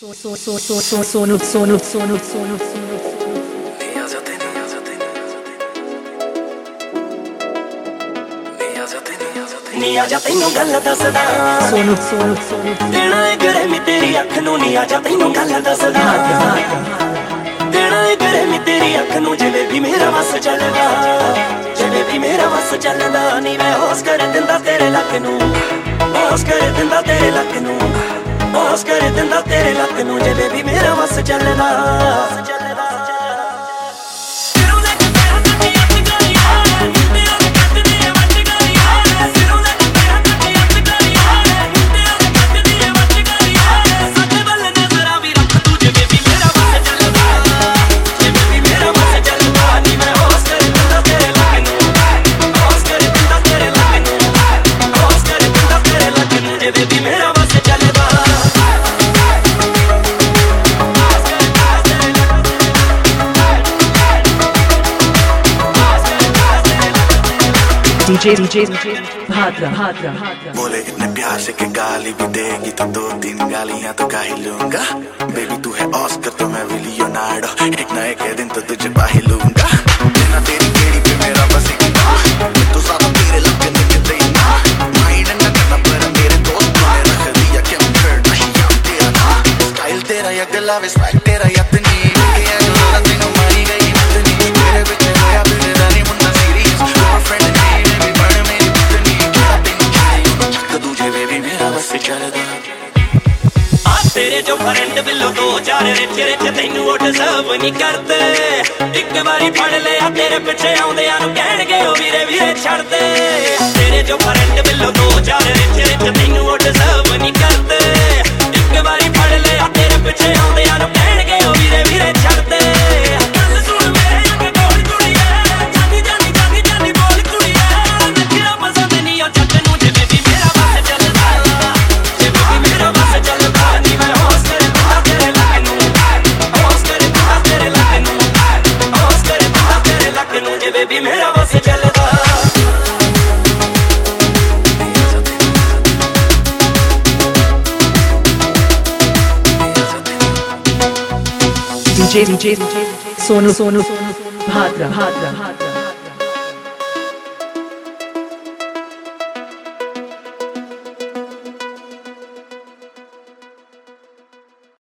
ਸੋਨੂ ਸੋਨੂ ਸੋਨੂ ਸੋਨੂ ਨੀ ਆ ਜਾ ਤੈਨੂੰ ਗੱਲ ਦੱਸਦਾ ਸੋਨੂ ਸੋਨੂ ਸੋਨੂ ਦੇਣਾ ਏ ਗਰੇ ਤੇਰੀ ਅੱਖ ਨੂੰ ਨੀ ਆ ਜਾ ਤੈਨੂੰ ਗੱਲ ਦੱਸਦਾ ਦੇਣਾ ਏ ਗਰੇ ਤੇਰੀ ਅੱਖ ਨੂੰ ਜਿਵੇਂ ਵੀ ਮੇਰਾ ਵਸ ਚੱਲਦਾ ਜਿਵੇਂ ਵੀ ਮੇਰਾ ਵਸ ਚੱਲਦਾ ਨੀ ਮੈਂ ਹੋਸ ਕਰ ਦਿੰਦਾ ਤੇਰੇ ਲੱਕ ਨੂੰ ਹੋਸ ਕਰ ਦਿੰਦਾ ਤੇਰੇ ਲੱਕ ਨੂੰ ਹੋਸ ਕਰ ਦਿੰਦਾ ਤੇਰੇ ਲੱਕ ਨੂੰ ਜੇ ਵੀ ਮੇਰਾ ਵਸ ਚੱਲਦਾ ਸਿਰੋਂ ਲੈ बोले, इतने प्यार से कि गाली भी देगी तो दो तीन गालियाँ तो गा ही लूँगा। बेबी तू है ऑस्कर तो मैं भी लियोनार्डो एक ना एक दिन तो तुझे पा ही लूँगा। बिना तेरी केड़ी पे मेरा बस एक नाम तू ज़्यादा तेरे लगने के देना माइंड ना। करना पर मेरे दोस्त ने रख दिया कि hurt नहीं I'm तेरा ना। स्टाइल तेरा या गला वे तेरा या तनी ਤੇਰੇ ਜੋ ਫਰੈਂਡ ਬਿੱਲੋ ਦੋ ਚਾਰ ਰਿਚ ਰਿਚ ਤੈਨੂੰ ਉਹ ਡਿਜ਼ਰਵ ਨਹੀਂ ਕਰਦੇ। ਇੱਕ ਵਾਰੀ ਫੜ ਲਿਆ ਤੇਰੇ ਪਿੱਛੇ ਆਉਂਦਿਆਂ ਨੂੰ ਕਹਿਣਗੇ ਉਹ ਵੀਰੇ ਵੀਰੇ ਛੱਡ ਦੇ। ਤੇਰੇ ਜੋ ਫਰੈਂਡ ਬਿੱਲੋ ਦੋ ਚਾਰ ਰਿਚ ਰਿਚ ਤੈਨੂੰ ਉਹ ਡਿਜ਼ਰਵ ਨਹੀਂ DJ DJ सोनू सोनू भाद्रा भाद्रा भाद्रा